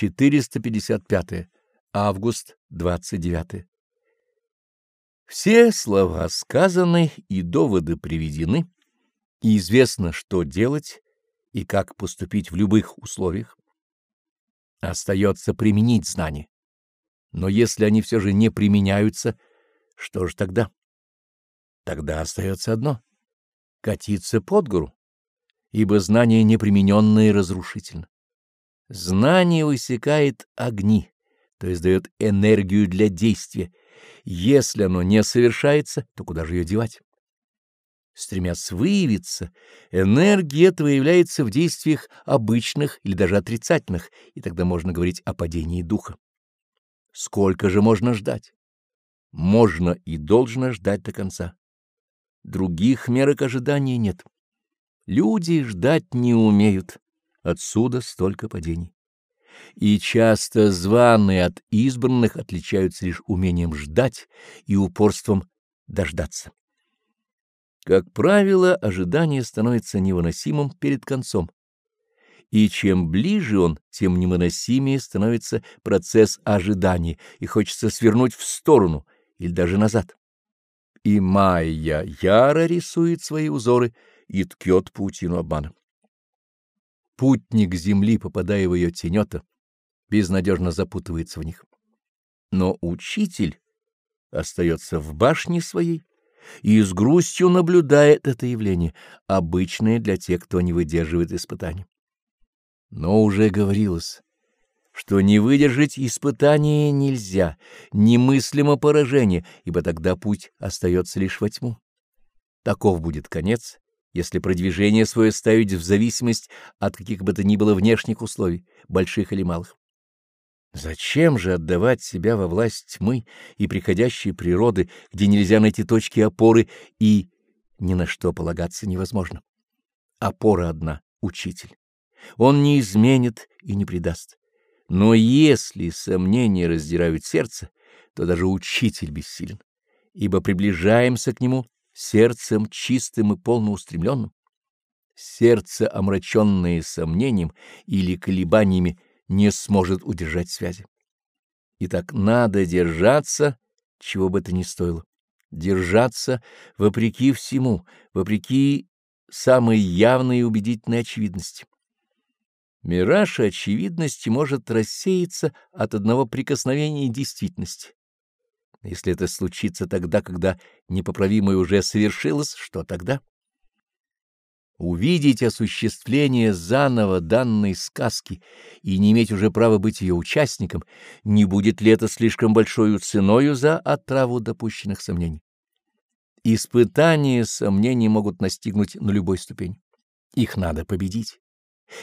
455. Август 29. Все слова сказаны и доводы приведены, и известно, что делать и как поступить в любых условиях. Остается применить знания. Но если они все же не применяются, что же тогда? Тогда остается одно — катиться под гору, ибо знание непримененное разрушительно. Знание высекает огни, то есть дает энергию для действия. Если оно не совершается, то куда же ее девать? Стремясь выявиться, энергия эта выявляется в действиях обычных или даже отрицательных, и тогда можно говорить о падении духа. Сколько же можно ждать? Можно и должно ждать до конца. Других мерок ожидания нет. Люди ждать не умеют, отсюда столько падений. И часто званые от избранных отличаются лишь умением ждать и упорством дождаться. Как правило, ожидание становится невыносимым перед концом. И чем ближе он, тем невыносимее становится процесс ожидания, и хочется свернуть в сторону или даже назад. И майя яро рисует свои узоры и ткет паутину обмана. Путник земли, попадая в ее тенета, безнадежно запутывается в них. Но учитель остается в башне своей, и с грустью наблюдает это явление, обычное для тех, кто не выдерживает испытаний. Но уже говорилось, что не выдержать испытания нельзя, немыслимо поражение, ибо тогда путь остается лишь во тьму. Таков будет конец, если продвижение свое ставить в зависимость от каких бы то ни было внешних условий, больших или малых. Зачем же отдавать себя во власть тьмы и приходящей природы, где нельзя найти точки опоры и ни на что полагаться невозможно? Опора одна — учитель. Он не изменит и не предаст. Но если сомнения раздирают сердце, то даже учитель бессилен, ибо приближаемся к нему сердцем чистым и полноустремленным. Сердце, омраченное сомнением или колебаниями, не сможет удержать связи. Итак, надо держаться, чего бы это ни стоило. Держаться вопреки всему, вопреки самой явной и убедительной очевидности. Мираж очевидности может рассеяться от одного прикосновения действительности. Если это случится тогда, когда непоправимое уже совершилось, что тогда? увидеть осуществление заново данной сказки и не иметь уже права быть ее участником, не будет ли это слишком большой ценою за отраву допущенных сомнений? Испытания сомнений могут настигнуть на любой ступени. Их надо победить.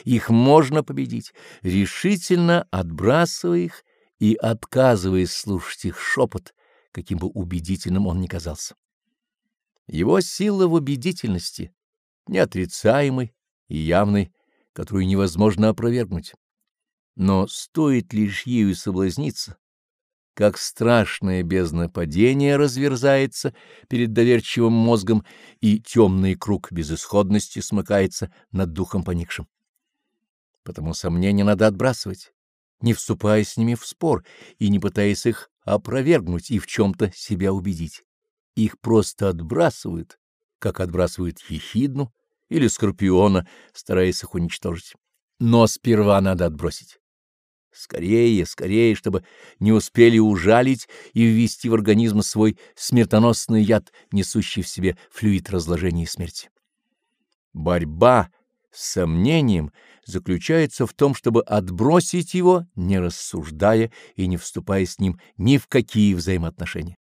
Их можно победить, решительно отбрасывая их и отказываясь слушать их шепот, каким бы убедительным он ни казался. Его сила в убедительности — неотрицаемой и явной, которую невозможно опровергнуть. Но стоит лишь ею соблазниться, как страшное бездна падения разверзается перед доверчивым мозгом, и темный круг безысходности смыкается над духом поникшим. Потому сомнения надо отбрасывать, не вступая с ними в спор и не пытаясь их опровергнуть и в чем-то себя убедить. Их просто отбрасывают, как отбрасывают ехидну или скорпиона, стараясь их уничтожить. Но сперва надо отбросить. Скорее, скорее, чтобы не успели ужалить и ввести в организм свой смертоносный яд, несущий в себе флюид разложения и смерти. Борьба с сомнением заключается в том, чтобы отбросить его, не рассуждая и не вступая с ним ни в какие взаимоотношения.